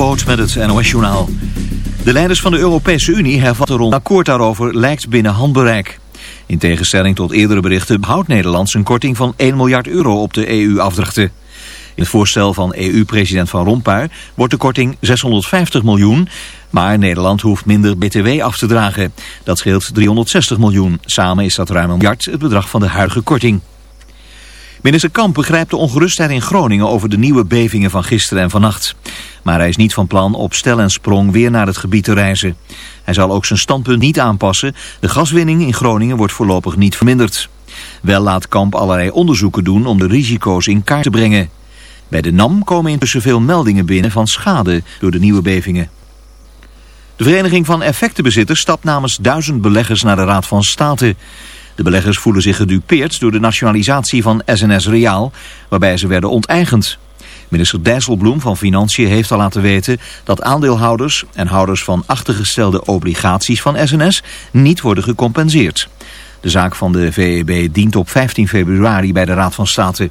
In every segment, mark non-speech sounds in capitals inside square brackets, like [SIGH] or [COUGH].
Met het NOS-journaal. De leiders van de Europese Unie hervatten rond akkoord daarover lijkt binnen handbereik. In tegenstelling tot eerdere berichten houdt Nederland zijn korting van 1 miljard euro op de EU-afdrachten. In het voorstel van EU-president Van Rompuy wordt de korting 650 miljoen, maar Nederland hoeft minder btw af te dragen. Dat scheelt 360 miljoen. Samen is dat ruim een miljard het bedrag van de huidige korting. Minister Kamp begrijpt de ongerustheid in Groningen over de nieuwe bevingen van gisteren en vannacht. Maar hij is niet van plan op stel en sprong weer naar het gebied te reizen. Hij zal ook zijn standpunt niet aanpassen. De gaswinning in Groningen wordt voorlopig niet verminderd. Wel laat Kamp allerlei onderzoeken doen om de risico's in kaart te brengen. Bij de NAM komen intussen veel meldingen binnen van schade door de nieuwe bevingen. De Vereniging van Effectenbezitters stapt namens duizend beleggers naar de Raad van State... De beleggers voelen zich gedupeerd door de nationalisatie van SNS Reaal, waarbij ze werden onteigend. Minister Dijsselbloem van Financiën heeft al laten weten dat aandeelhouders en houders van achtergestelde obligaties van SNS niet worden gecompenseerd. De zaak van de VEB dient op 15 februari bij de Raad van State.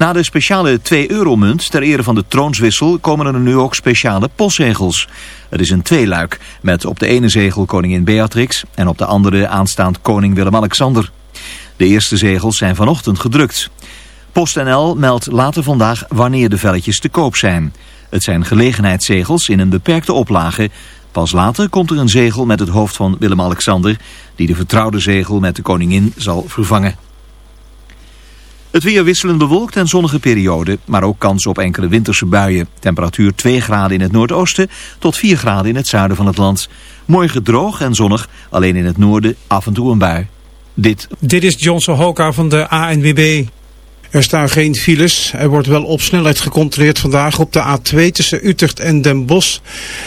Na de speciale 2-euro-munt ter ere van de troonswissel komen er nu ook speciale postzegels. Het is een tweeluik met op de ene zegel koningin Beatrix en op de andere aanstaand koning Willem-Alexander. De eerste zegels zijn vanochtend gedrukt. PostNL meldt later vandaag wanneer de velletjes te koop zijn. Het zijn gelegenheidszegels in een beperkte oplage. Pas later komt er een zegel met het hoofd van Willem-Alexander... die de vertrouwde zegel met de koningin zal vervangen. Het weer wisselend bewolkt en zonnige periode, maar ook kans op enkele winterse buien. Temperatuur 2 graden in het noordoosten tot 4 graden in het zuiden van het land. Morgen droog en zonnig, alleen in het noorden af en toe een bui. Dit, Dit is Johnson Hoka van de ANWB. Er staan geen files. Er wordt wel op snelheid gecontroleerd vandaag op de A2 tussen Utrecht en Den Bosch.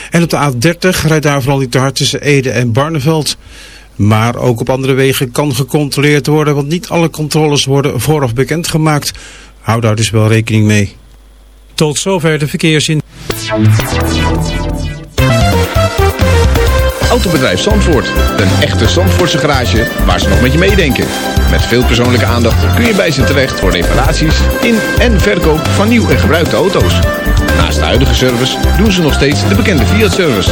En op de A30 rijdt daar vooral niet te hard tussen Ede en Barneveld. Maar ook op andere wegen kan gecontroleerd worden, want niet alle controles worden vooraf bekendgemaakt. Hou daar dus wel rekening mee. Tot zover de verkeersin. Autobedrijf Zandvoort. Een echte Zandvoortse garage waar ze nog met je meedenken. Met veel persoonlijke aandacht kun je bij ze terecht voor reparaties in en verkoop van nieuw en gebruikte auto's. Naast de huidige service doen ze nog steeds de bekende Fiat-service.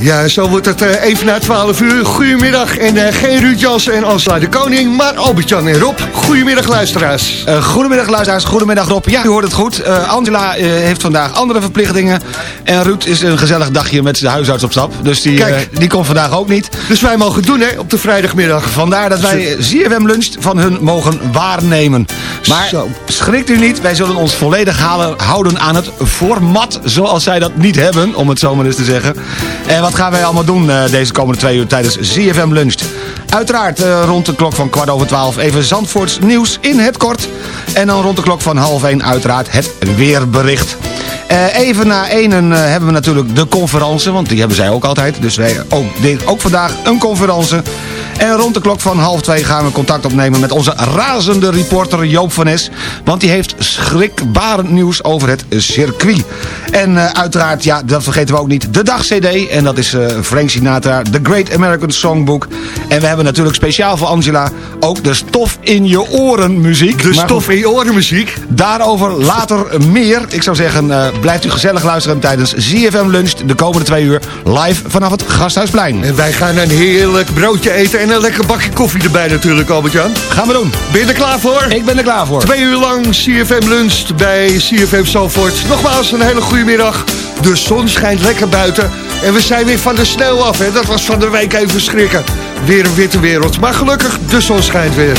Ja, zo wordt het eh, even na 12 uur. Goedemiddag en eh, geen Ruud Jansen en Angela de Koning, maar Albert-Jan en Rob. Goedemiddag luisteraars. Uh, goedemiddag luisteraars, goedemiddag Rob. Ja, u hoort het goed. Uh, Angela heeft vandaag andere verplichtingen. En Ruud is een gezellig dagje met de huisarts op stap. Dus die, Kijk. die komt vandaag ook niet. Dus wij mogen doen hè, op de vrijdagmiddag. Vandaar dat wij ZFM Lunch van hun mogen waarnemen. Maar Zo. schrikt u niet, wij zullen ons volledig halen, houden aan het format zoals zij dat niet hebben, om het zo maar eens te zeggen. En wat gaan wij allemaal doen eh, deze komende twee uur tijdens ZFM Lunch? Uiteraard eh, rond de klok van kwart over twaalf even Zandvoorts nieuws in het kort. En dan rond de klok van half één uiteraard het weerbericht. Eh, even na één hebben we natuurlijk de conferentie, want die hebben zij ook altijd. Dus wij ook, ook vandaag een conferentie. En rond de klok van half twee gaan we contact opnemen met onze razende reporter Joop van Es. Want die heeft schrikbarend nieuws over het circuit. En eh, uiteraard, ja, dat vergeten we ook niet, de dag-cd. En dat is eh, Frank Sinatra, The Great American Songbook. En we hebben natuurlijk speciaal voor Angela ook de stof in je oren muziek. De Maar stof in je oren muziek. Daarover later meer. Ik zou zeggen, eh, blijft u gezellig luisteren tijdens ZFM Lunch de komende twee uur live vanaf het Gasthuisplein. En wij gaan een heerlijk broodje eten en een lekker bakje koffie erbij natuurlijk, Albert-Jan. Gaan we doen. Ben je er klaar voor? Ik ben er klaar voor. Twee uur lang CFM lunch bij CFM Zalvoort. Nogmaals een hele goede middag. De zon schijnt lekker buiten. En we zijn weer van de sneeuw af. Hè? Dat was van de week even schrikken. Weer een witte wereld. Maar gelukkig, de zon schijnt weer.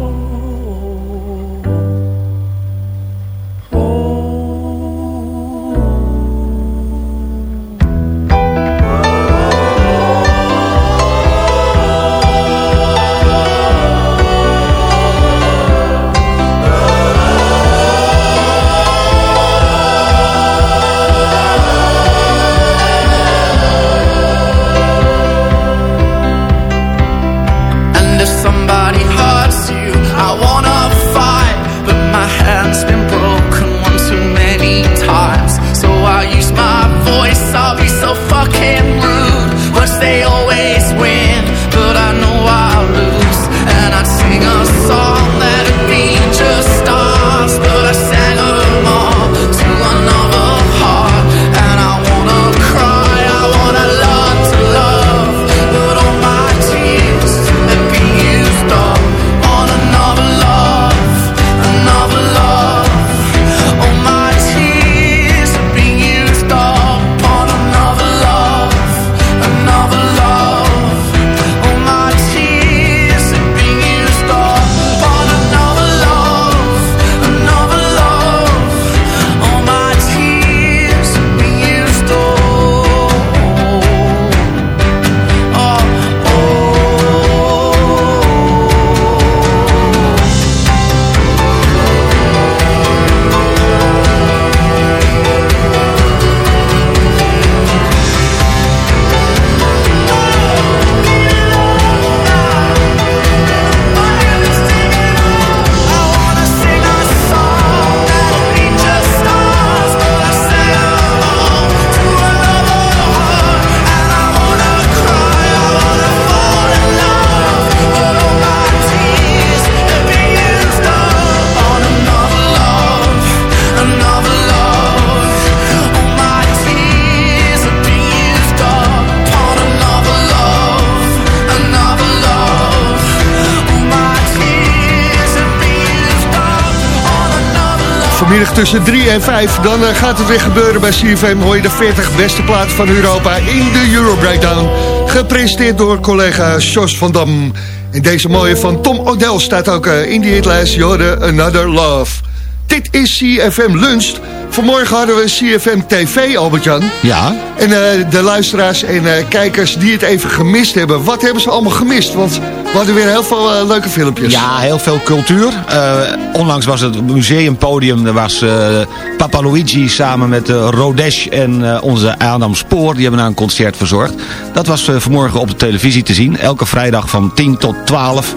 Vanmiddag tussen 3 en 5, dan eh, gaat het weer gebeuren bij CFM. Hoor je de 40 beste plaatsen van Europa in de Euro Breakdown. Gepresenteerd door collega Jos van Dam. En deze mooie van Tom O'Dell staat ook eh, in die hitlijst. Je hoorde Another Love. Dit is CFM Lunch. Vanmorgen hadden we CFM TV, Albert-Jan. Ja. En eh, de luisteraars en kijkers die het even gemist hebben. Wat hebben ze allemaal gemist? Want we hadden weer heel veel eh, leuke filmpjes. Ja, heel veel cultuur. Eh, onlangs was het museumpodium. Er was eh, Papa Luigi samen met uh, Rodesh en onze Adam Spoor. Die hebben daar een concert verzorgd. Dat was vanmorgen op de televisie te zien. Elke vrijdag van 10 tot 12.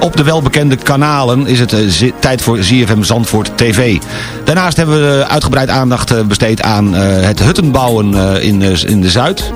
Op de welbekende kanalen is het eh, tijd voor ZFM Zandvoort TV. Daarnaast hebben we eh, uitgebreid aandacht eh, besteed aan het huttenbouwen in, in de Zuid.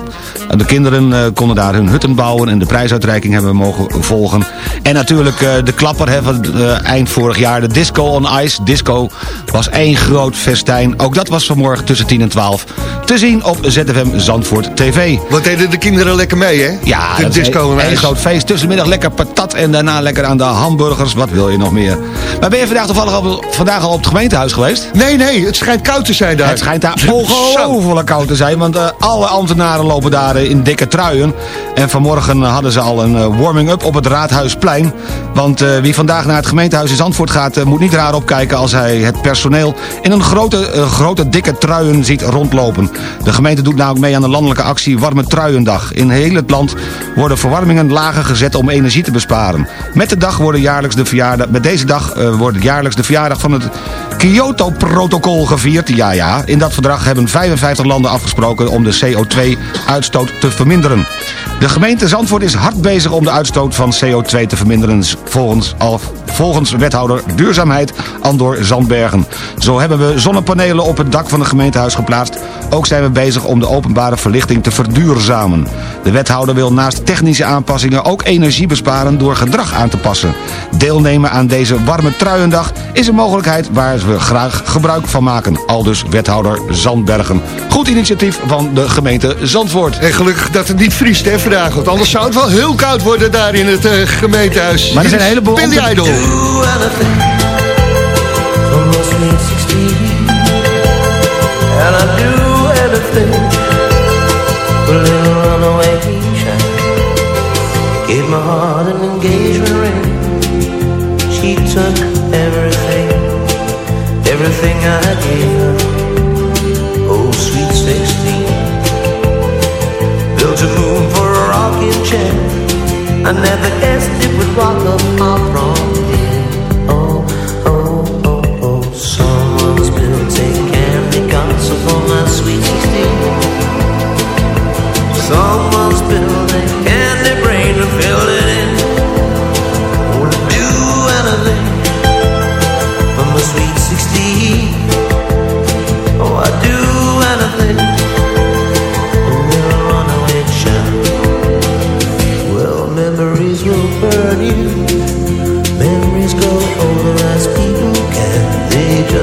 De kinderen konden daar hun hutten bouwen en de prijsuitreiking hebben we mogen volgen. En natuurlijk de klapper hè, van eind vorig jaar, de Disco on Ice. Disco was één groot festijn. Ook dat was vanmorgen tussen 10 en 12 te zien op ZFM Zandvoort TV. Wat deden de kinderen lekker mee, hè? Ja, de disco en een groot feest. Tussenmiddag lekker patat en daarna lekker aan de hamburgers. Wat wil je nog meer? Maar ben je vandaag toevallig al, vandaag al op het gemeentehuis geweest? Nee, nee, het schijnt koud te zijn daar. Het schijnt daar ongelooflijk koud te zijn, want eh, alle ambtenaren lopen daar eh, in dikke truien. En vanmorgen eh, hadden ze al een warming-up op het Raadhuisplein. Want wie vandaag naar het gemeentehuis in Zandvoort gaat... moet niet raar opkijken als hij het personeel in een grote, grote dikke truien ziet rondlopen. De gemeente doet namelijk mee aan de landelijke actie Warme Truiendag. In heel het land worden verwarmingen lager gezet om energie te besparen. Met, de dag worden jaarlijks de verjaardag, met deze dag eh, wordt jaarlijks de verjaardag van het Kyoto-protocol gevierd. Ja, ja, in dat verdrag hebben 55 landen afgesproken om de CO2-uitstoot te verminderen. De gemeente Zandvoort is hard bezig om de uitstoot van CO2 te verminderen... volgens, volgens wethouder Duurzaamheid Andor Zandbergen. Zo hebben we zonnepanelen op het dak van het gemeentehuis geplaatst. Ook zijn we bezig om de openbare verlichting te verduurzamen. De wethouder wil naast technische aanpassingen ook energie besparen... door gedrag aan te passen. Deelnemen aan deze warme truiendag is een mogelijkheid waar we graag gebruik van maken. Aldus wethouder Zandbergen. Goed initiatief van de gemeente Zandvoort. En gelukkig dat het niet vriest hè, vandaag. Want anders zou het wel heel koud worden daar in het eh, gemeentehuis. Maar er zijn een heleboel Billy Idol. do anything for my sweet 16 And I'd do anything a little runaway child Gave my heart an engagement ring. She took everything, everything I gave her. Oh sweet 16 Built a moon for a rocking chair. I never guessed it would rock up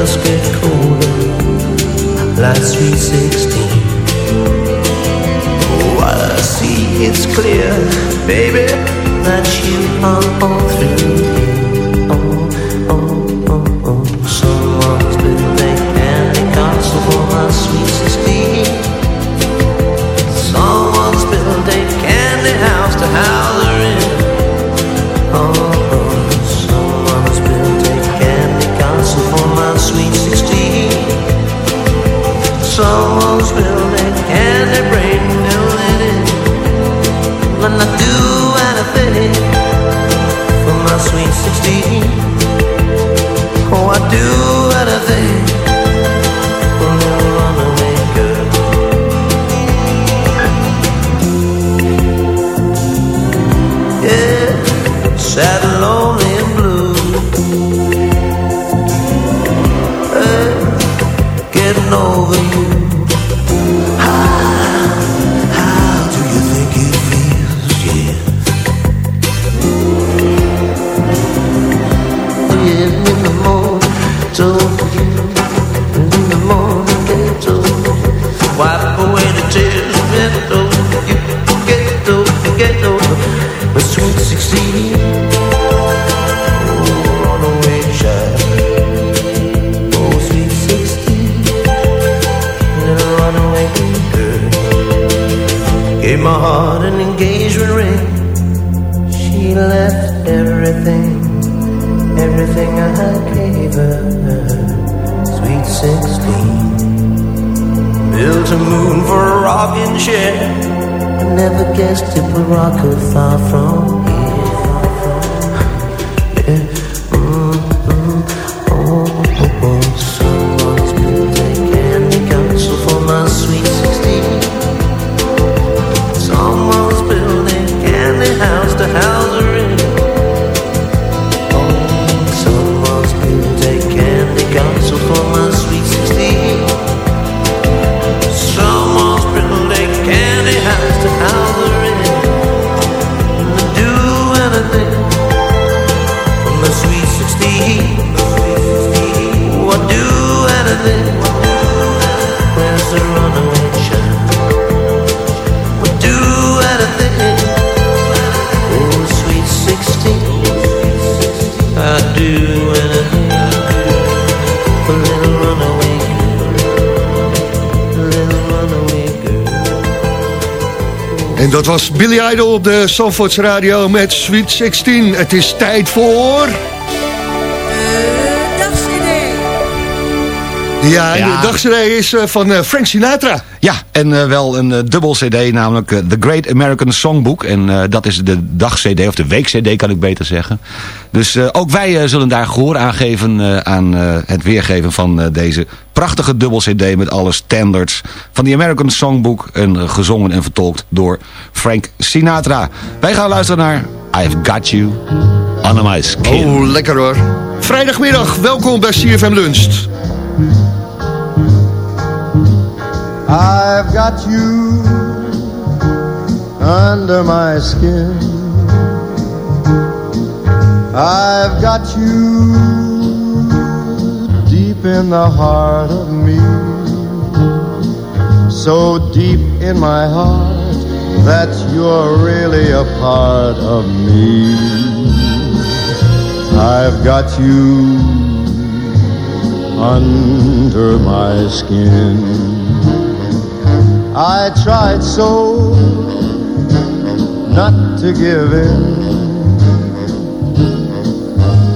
just get colder, like sweet 16. Oh, I see it's clear, baby, that you are all through distant Morocco, far from here. En dat was Billy Idol op de Zandvoorts Radio met Sweet 16. Het is tijd voor... Ja, Ja. de dagcd is eh, van eh, Frank Sinatra. Ja, en eh, wel een dubbel cd, namelijk The Great American Songbook. En dat is de dag-cd, of de week-cd kan ik beter zeggen. Dus eh, ook wij eh, zullen daar gehoor aan geven eh, aan eh, het weergeven van eh, deze prachtige dubbel cd... met alle standards van die American Songbook. En gezongen en vertolkt door Frank Sinatra. Wij gaan luisteren naar I've Got You on My Skin. Oh, lekker hoor. Vrijdagmiddag, welkom bij CFM Lunch. I've got you under my skin. I've got you deep in the heart of me. So deep in my heart that you're really a part of me. I've got you under my skin. I tried so not to give in.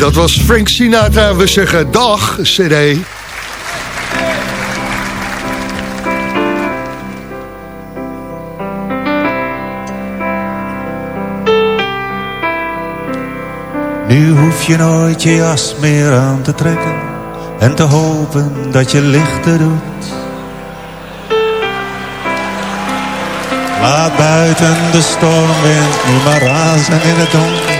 Dat was Frank Sinatra. We zeggen dag, CD. Nu hoef je nooit je jas meer aan te trekken en te hopen dat je lichter doet. Laat buiten de stormwind nu maar razen in het donker,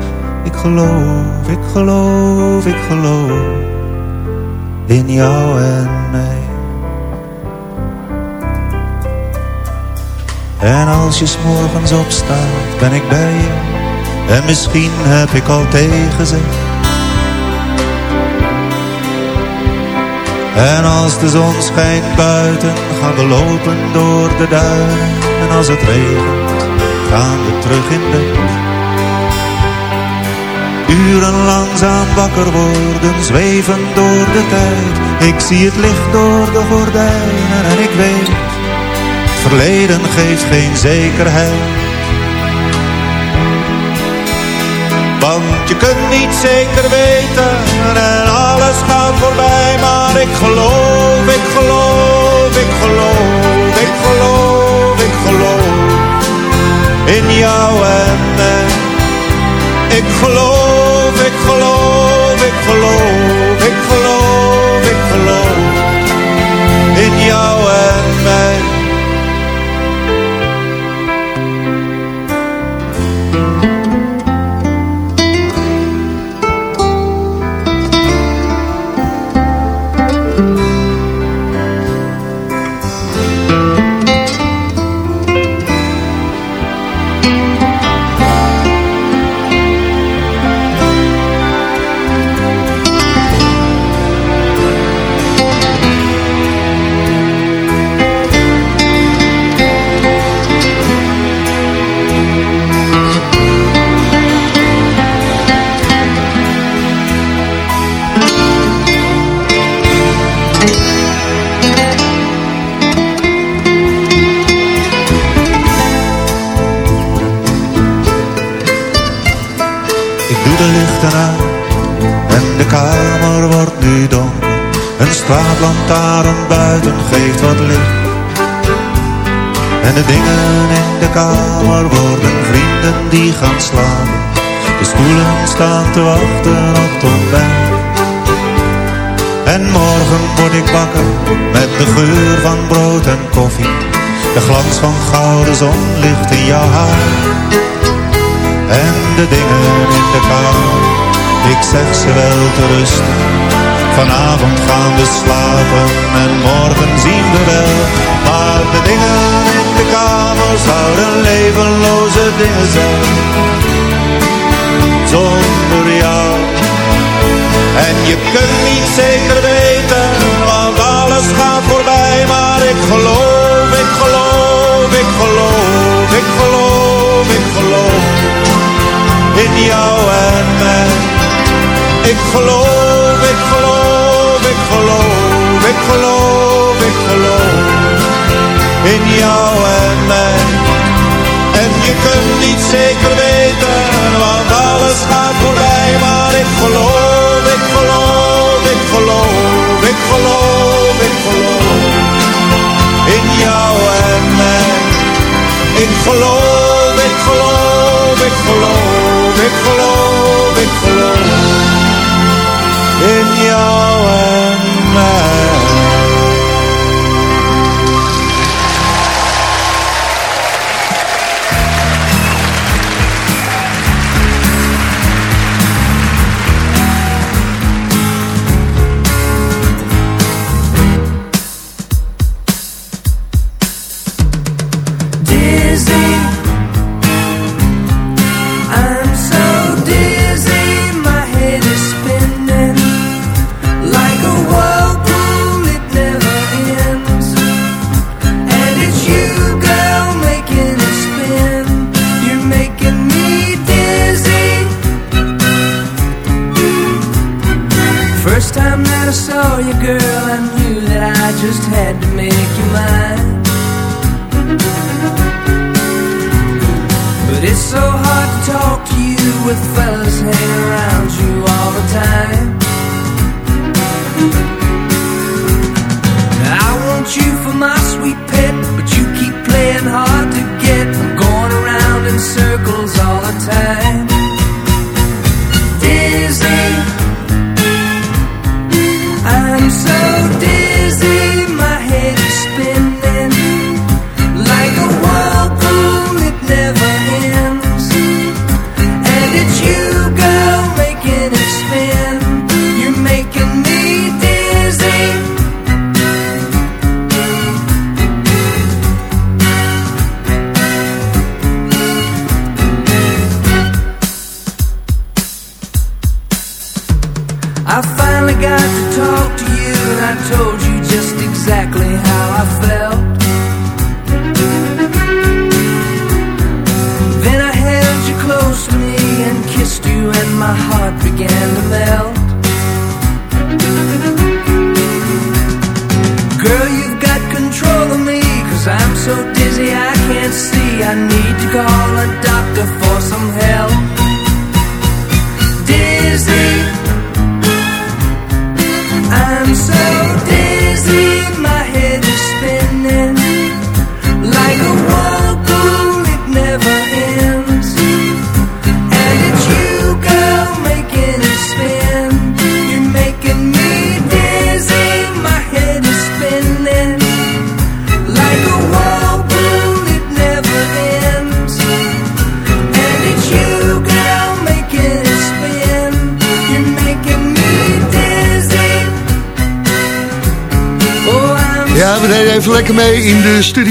ik geloof, ik geloof, ik geloof in jou en mij. En als je s'morgens opstaat, ben ik bij je. En misschien heb ik al tegenzegd. En als de zon schijnt buiten, gaan we lopen door de duinen. En als het regent, gaan we terug in bed. Uren langzaam wakker worden, zweven door de tijd. Ik zie het licht door de gordijnen en ik weet verleden geeft geen zekerheid. Want je kunt niet zeker weten en alles gaat voorbij. Maar ik geloof, ik geloof, ik geloof, ik geloof, ik geloof in jou en mij. Ik geloof, ik geloof, ik geloof, ik geloof, ik geloof in jou en mij. De glans van gouden zonlicht in jouw haar. En de dingen in de kamer, ik zeg ze wel te rusten. Vanavond gaan we slapen en morgen zien we wel. Maar de dingen in de kamer zouden levenloze dingen zijn. Zonder jou. En je kunt niet zeker weten, want alles gaat voorbij. Maar ik geloof, ik geloof, ik geloof, ik geloof in jou en mij. Ik geloof, ik geloof, ik geloof, ik geloof, ik geloof in jou en mij. En je kunt niet zeker weten, want alles gaat voorbij. Ik geloof, ik geloof, ik geloof in jou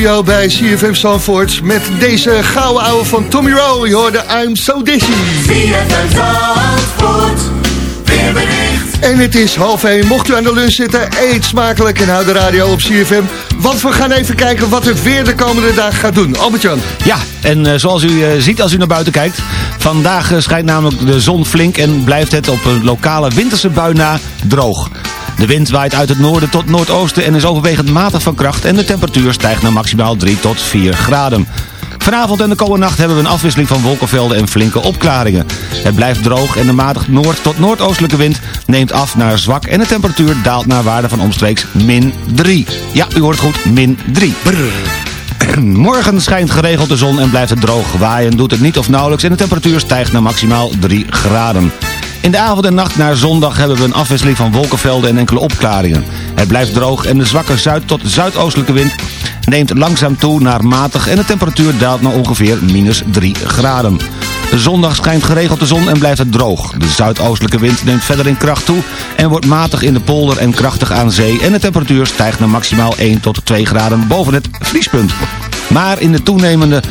studio bij CFM Zandvoort... met deze gouden ouwe van Tommy Rowe. Je hoorde I'm So Dizzy. En het is half één. Mocht u aan de lunch zitten, eet smakelijk en houd de radio op CFM. Want we gaan even kijken wat het weer de komende dagen gaat doen. Albert-Jan. Ja, en eh, zoals u eh, ziet als u naar buiten kijkt... vandaag eh, schijnt namelijk de zon flink en blijft het op een lokale winterse bui na droog. De wind waait uit het noorden tot noordoosten en is overwegend matig van kracht... en de temperatuur stijgt naar maximaal 3 tot 4 graden. Vanavond en de komende nacht hebben we een afwisseling van wolkenvelden en flinke opklaringen. Het blijft droog en de matig noord- tot noordoostelijke wind neemt af naar zwak... en de temperatuur daalt naar waarde van omstreeks min 3. Ja, u hoort goed, min 3. [CLEARS THROAT] Morgen schijnt geregeld de zon en blijft het droog. Waaien doet het niet of nauwelijks en de temperatuur stijgt naar maximaal 3 graden. In de avond en nacht naar zondag hebben we een afwisseling van wolkenvelden en enkele opklaringen. Het blijft droog en de zwakke zuid- tot zuidoostelijke wind neemt langzaam toe naar matig en de temperatuur daalt naar ongeveer minus 3 graden. Zondag schijnt geregeld de zon en blijft het droog. De zuidoostelijke wind neemt verder in kracht toe en wordt matig in de polder en krachtig aan zee en de temperatuur stijgt naar maximaal 1 tot 2 graden boven het vriespunt. Maar, in de toenemende,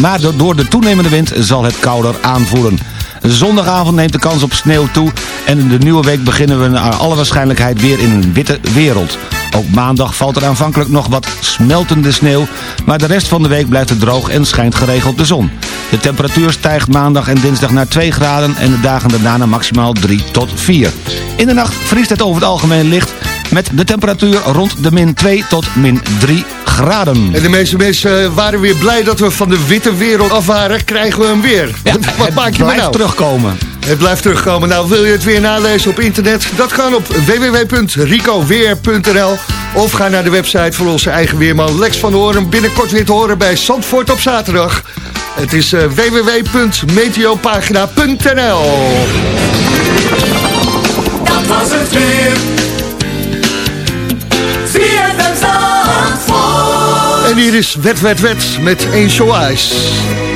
maar door de toenemende wind zal het kouder aanvoelen. Zondagavond neemt de kans op sneeuw toe en in de nieuwe week beginnen we naar alle waarschijnlijkheid weer in een witte wereld. Ook maandag valt er aanvankelijk nog wat smeltende sneeuw, maar de rest van de week blijft het droog en schijnt geregeld de zon. De temperatuur stijgt maandag en dinsdag naar 2 graden en de dagen daarna naar maximaal 3 tot 4. In de nacht vriest het over het algemeen licht met de temperatuur rond de min 2 tot min 3 graden. En de meeste mensen eh, waren weer blij dat we van de witte wereld af waren. Krijgen we hem weer. [LAUGHS] Wat maak je me blijft nou? terugkomen. Het blijft terugkomen. Nou, wil je het weer nalezen op internet? Dat kan op www.ricoweer.nl Of ga naar de website van onze eigen weerman Lex van Hoorn. Binnenkort weer te horen bij Zandvoort op zaterdag. Het is eh, www.meteopagina.nl Dat was het weer. Hier is Wet Wet Wet met Angel Eyes.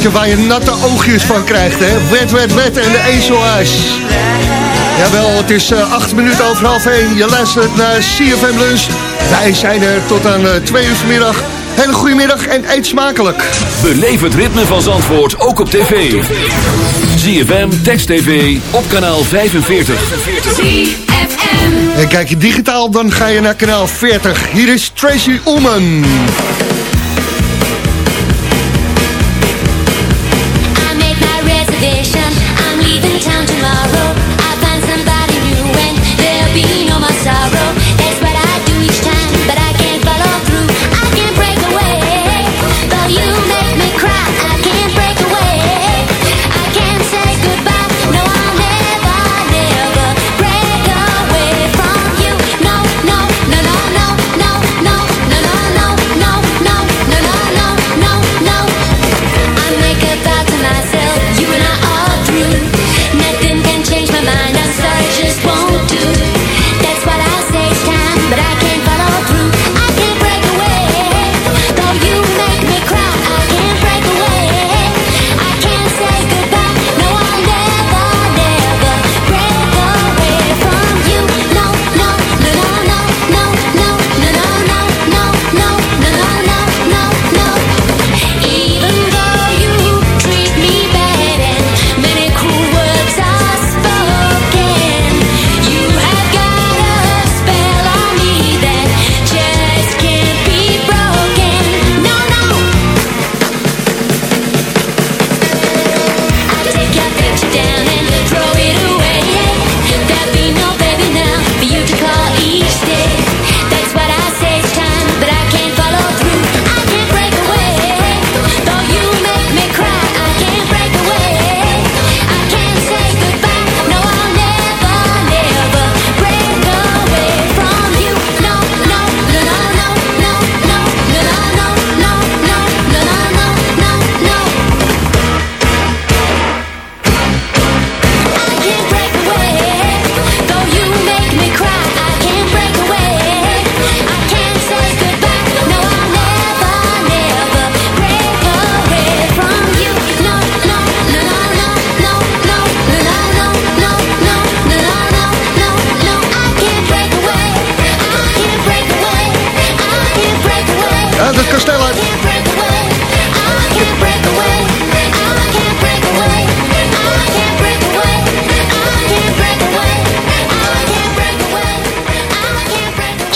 plaatje waar je natte oogjes van krijgt, hè? Wet, wet, wet en de ezelhuis. Jawel, het is uh, acht minuten over half één. Je luistert naar CFM Lunch. Wij zijn er tot aan eh, twee uur vanmiddag. Hele goede middag en eet smakelijk. Beleef het ritme van Zandvoort ook op tv. ZFM, Text TV, op kanaal 45. En kijk je digitaal, dan ga je naar kanaal 40. Hier is Tracy Ullman.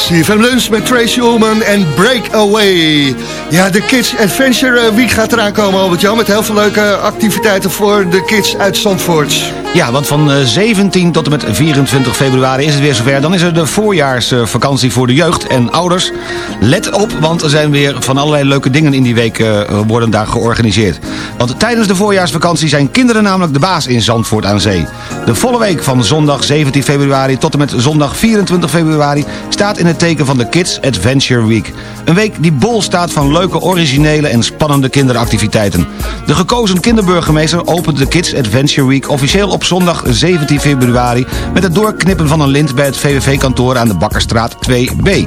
CFM Lunch met Tracy Ullman en Breakaway. Ja, de Kids Adventure eh, Week gaat eraan komen, Albert-Jan... met heel veel leuke activiteiten voor de kids uit Zandvoort. Ja, want van eh, 17 tot en met 24 februari is het weer zover. Dan is er de voorjaarsvakantie voor de jeugd en ouders. Let op, want er zijn weer van allerlei leuke dingen in die week... Eh, worden daar georganiseerd. Want tijdens de voorjaarsvakantie zijn kinderen namelijk de baas in Zandvoort aan Zee. De volle week van zondag 17 februari tot en met zondag 24 februari... staat in het teken van de Kids Adventure Week. Een week die bol staat van leuke, originele en spannende kinderactiviteiten. De gekozen kinderburgemeester opent de Kids Adventure Week... officieel op zondag 17 februari... met het doorknippen van een lint bij het VVV-kantoor aan de Bakkerstraat 2B.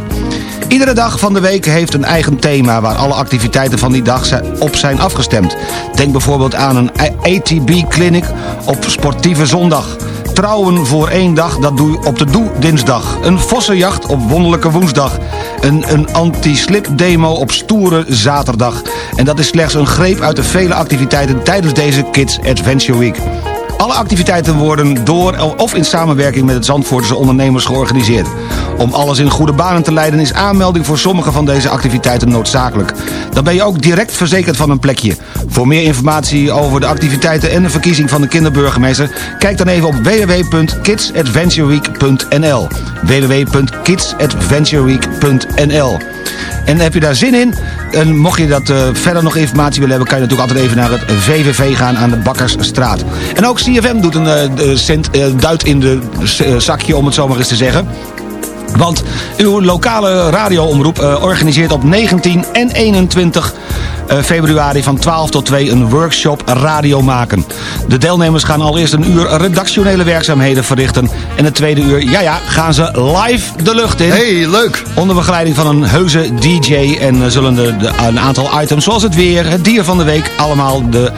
Iedere dag van de week heeft een eigen thema... waar alle activiteiten van die dag op zijn afgestemd. Denk bijvoorbeeld aan een ATB-clinic op Sportieve Zondag... Trouwen voor één dag, dat doe je op de Doe dinsdag. Een vossenjacht op wonderlijke woensdag. Een, een anti-slip demo op stoere zaterdag. En dat is slechts een greep uit de vele activiteiten tijdens deze Kids Adventure Week. Alle activiteiten worden door of in samenwerking met het Zandvoortse ondernemers georganiseerd. Om alles in goede banen te leiden is aanmelding voor sommige van deze activiteiten noodzakelijk. Dan ben je ook direct verzekerd van een plekje. Voor meer informatie over de activiteiten en de verkiezing van de kinderburgemeester... kijk dan even op www.kidsadventureweek.nl www.kidsadventureweek.nl En heb je daar zin in? En mocht je dat eh, verder nog informatie willen hebben... kan je natuurlijk altijd even naar het VVV gaan aan de Bakkersstraat. En ook CFM doet een eh, cent, eh, duit in de zakje, om het zo maar eens te zeggen. Want uw lokale radioomroep organiseert op 19 en 21 eh, februari van 12 tot 2 een workshop radio maken. De deelnemers gaan allereerst een uur redactionele werkzaamheden verrichten. En het tweede uur, ja ja, gaan ze live de lucht in. Hey, leuk! Onder begeleiding van een heuse DJ. En eh, zullen de, de- een aantal items zoals het weer, het dier van de week... allemaal de,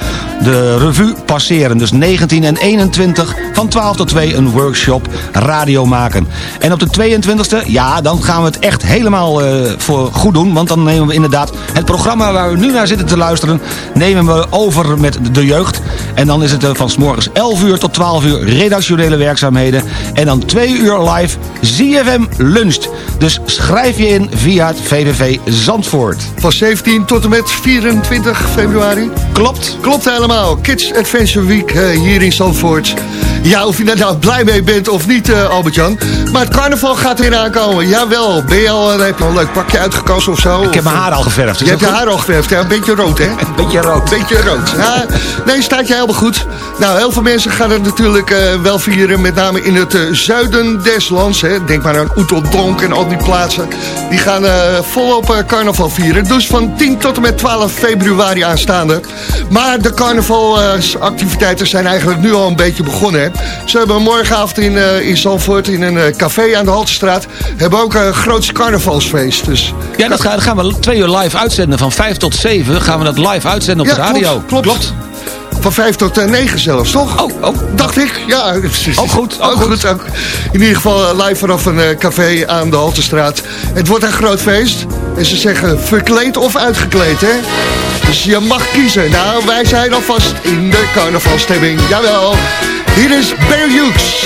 de revue passeren. Dus 19 en 21 van 12 tot 2 een workshop radio maken. En op de 22e, ja, dan gaan we het echt helemaal eh, voor goed doen. Want dan nemen we inderdaad het programma waar we nu naar zitten te luisteren... nemen we over met de jeugd. En dan is het eh, van s morgens 11 uur tot 12 uur redactionele werkzaamheden. En dan 2 uur live ZFM luncht. Dus schrijf je in via het VVV Zandvoort. Van 17 tot en met 24 februari. Klopt. Klopt helemaal. Kids Adventure Week eh, hier in Zandvoort. Ja, of je daar nou blij mee bent of niet, eh, Albert-Jan. Maar het carnaval gaat erin aankomen. Jawel. Ben je al, heb je al een leuk pakje uitgekozen of zo? Ik heb mijn haar al geverfd. Je hebt je haar al geverfd, hè? Een beetje rood, hè? Een beetje rood. Beetje rood. Ja, nee, staat je helemaal goed. Nou, heel veel mensen gaan het natuurlijk eh, wel vieren. Met name in het eh, zuiden des lands. Hè. Denk maar aan Oeteldonk en al die plaatsen. Die gaan eh, volop carnaval vieren. Dus van 10 tot en met 12 februari aanstaande. Maar de carnavalactiviteiten zijn eigenlijk nu al een beetje begonnen. Hè. Ze hebben morgenavond in, eh in Zandvoort in een eh, café aan de Haltestraat... hebben ook een grootste carnavalsfeest. Dus Ja, dat gaan, dat gaan we twee uur live uitzenden. Van 5 tot 7 gaan we dat live uitzenden op Ja, de radio. klopt, klopt. Van 5 tot eh, 9 zelfs, toch? Oh, oh. Dacht ik, ja. Ook goed, ook Ook goed. ook. In ieder geval eh, live vanaf een eh, café aan de Haltestraat. Het wordt een groot feest. En ze zeggen verkleed of uitgekleed, hè? Dus je mag kiezen. Nou, wij zijn alvast in de carnavalstemming. Jawel. Hier is Bear Hughes.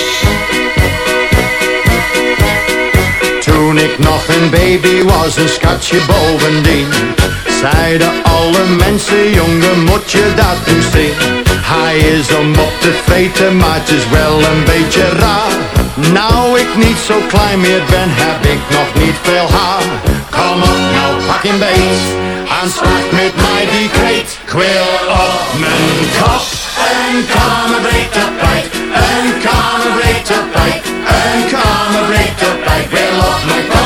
Toen ik nog een baby was, een schatje bovendien Zeiden alle mensen, jongen, moet je dat nu zien Hij is om op te vreten, maar het is wel een beetje raar. Nou ik niet zo klein meer ben, heb ik nog niet veel haar. Kom op, nou pak een beet. En slag met mij die kreet. Ik wil op mijn kop Een kamerbreed tapijt Een kamerbreed tapijt Een kamerbreed tapijt wil op mijn kop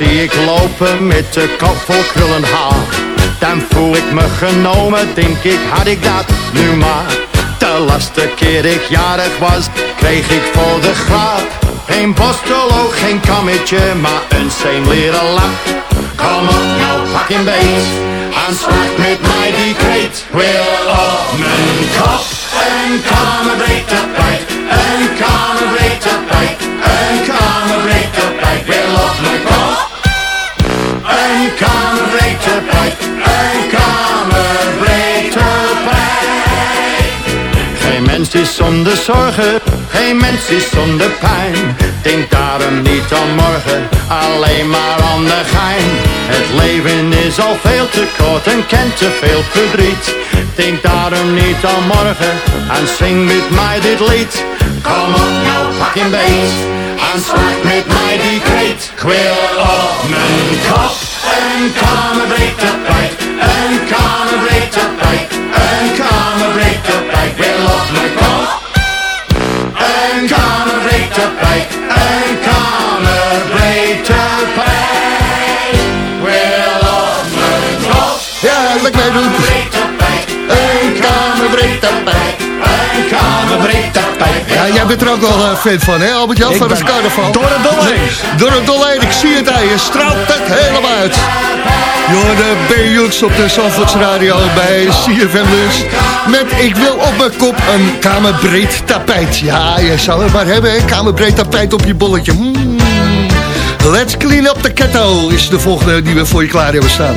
zie ik lopen met de kop vol krullend haar. Dan voel ik me genomen, denk ik, had ik dat nu maar. De laatste keer ik jarig was, kreeg ik voor de grap. Geen postelo, geen kammetje, maar een steen leren lap. Kom op, nou pak een beet, en slag met mij die kreet. Wil op mijn kop, een kamerbreed tapijt, een kamerbreed tapijt, een kamerbreed mens is zonder zorgen, geen mens is zonder pijn. Denk daarom niet aan morgen, alleen maar aan de gein. Het leven is al veel te kort en kent te veel verdriet. Denk daarom niet aan morgen en zing met mij dit lied. Kom op nou, pak een beet en met mij die kreet. Ik wil op mijn kop een kamerbreed tapijt, een kamerbreed leuk meedoen. een kamerbreed tapijt, een kamerbreed tapijt. Ja, jij bent er ook wel een fan van, hè Albert-Jan, van het carnaval? door het dolle. Door het dolle ik zie het aan je, straalt het helemaal uit. Joh, de B-Jungs op de Zandvoorts Radio bij CFM Lunch. Met Ik wil op mijn kop een kamerbreed tapijt. Ja, je zou het maar hebben, een kamerbreed tapijt op je bolletje. Mm. Let's clean up the ghetto is de volgende die we voor je klaar hebben staan.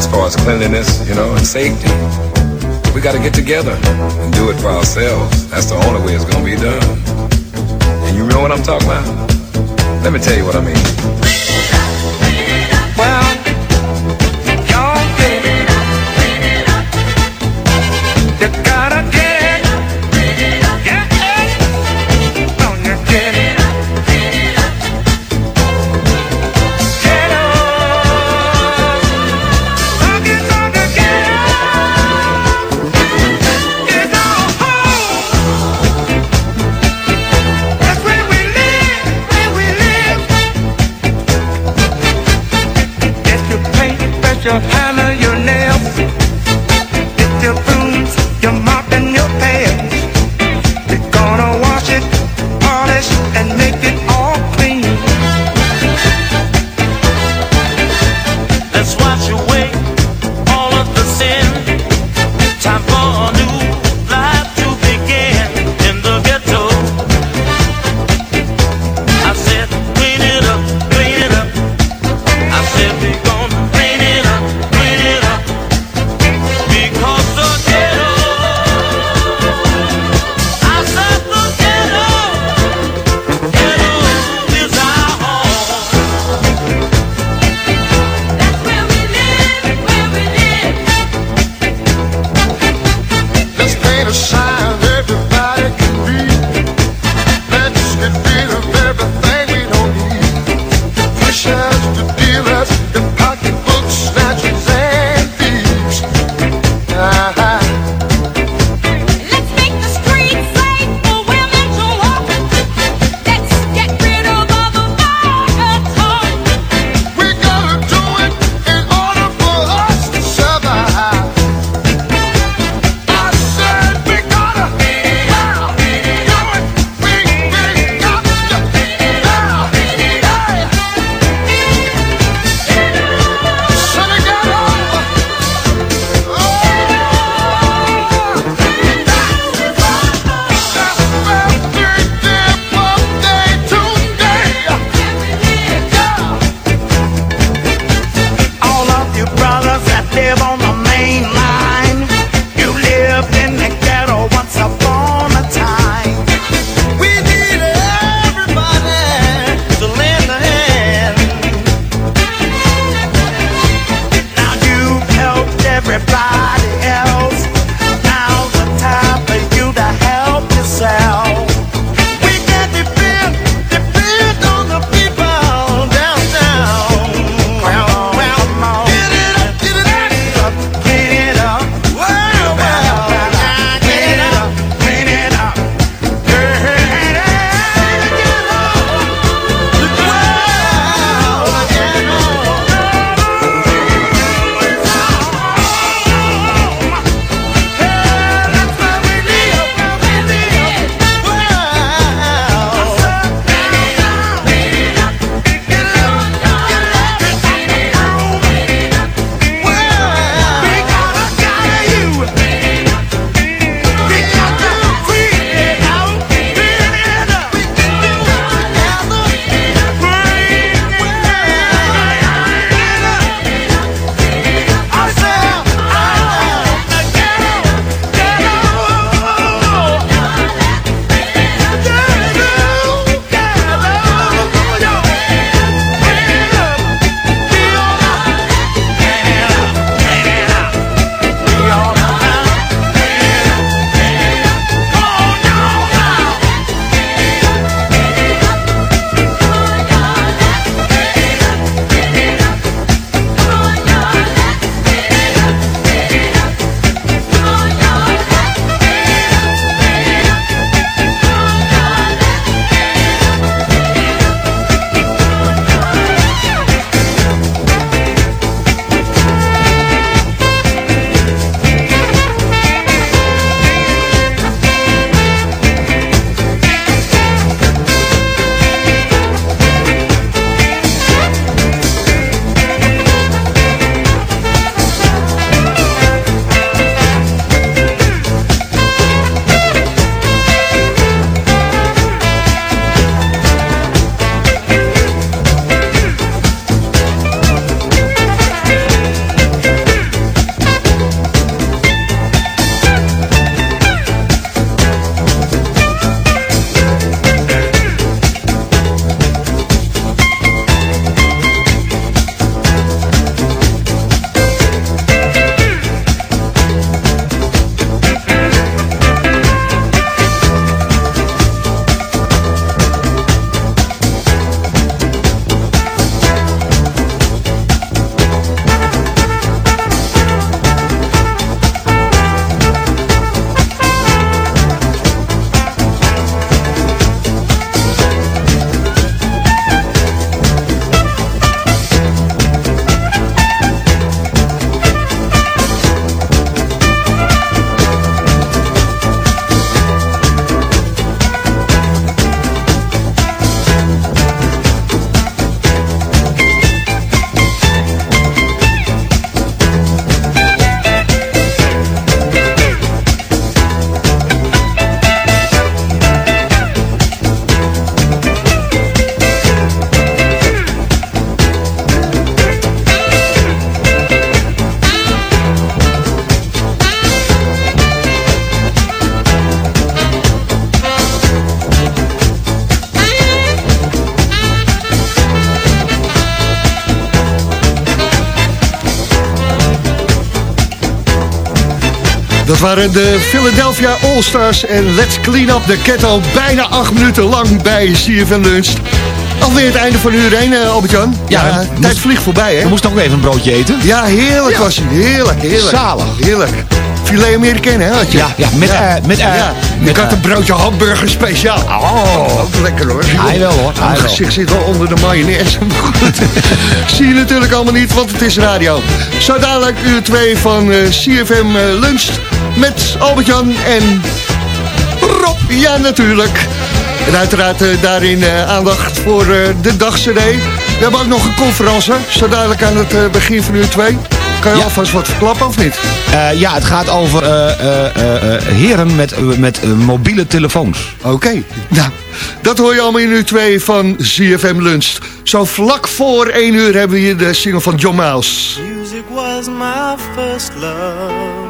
as far as cleanliness, you know, and safety, we got to get together and do it for ourselves. That's the only way it's going to be done. And you know what I'm talking about? Let me tell you what I mean. Dat waren de Philadelphia All-Stars en Let's Clean Up the Kettle. Bijna acht minuten lang bij CFM Lunch. Alweer het einde van uur heen, uh, Albert-Jan. Ja, ja tijd vliegt voorbij, hè? We moesten ook even een broodje eten. Ja, heerlijk was hij. Heerlijk, heerlijk. Zalig. Heerlijk. Filet Amerikaan, hè, had je? Ja, ja met, ja. Uh, met, uh, ja. Ik had een broodje hamburger speciaal. Oh. Ook lekker, hoor. Hij wel, hoor. Mijn gezicht zit wel onder de mayonaise. [LAUGHS] Zie je natuurlijk allemaal niet, want het is radio. Zo dadelijk uur 2 van uh, CFM Lunch met Albert-Jan en Rob. Ja, natuurlijk. En uiteraard uh, daarin uh, aandacht voor uh, de dagcd. We hebben ook nog een conferentie, zo dadelijk aan het begin van uur 2. Kan je ja. alvast wat verklappen of niet? ja, het gaat over heren met, met mobiele telefoons. Oké, okay. nou, dat hoor je allemaal in uur 2 van ZFM Lunch. Zo vlak voor 1 uur hebben we hier de single van John Miles. Music was my first love.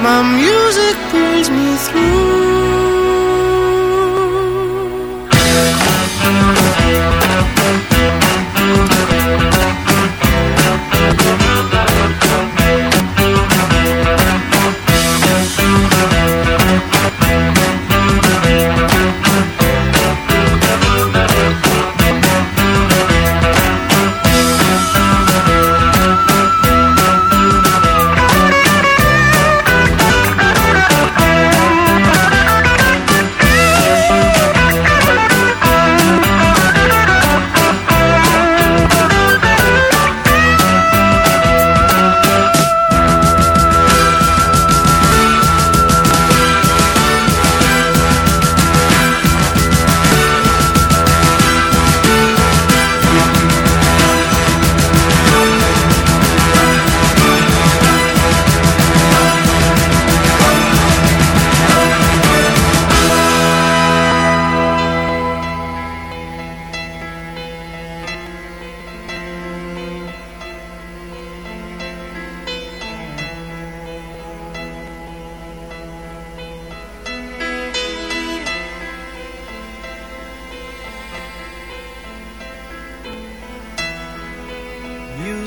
my music pulls me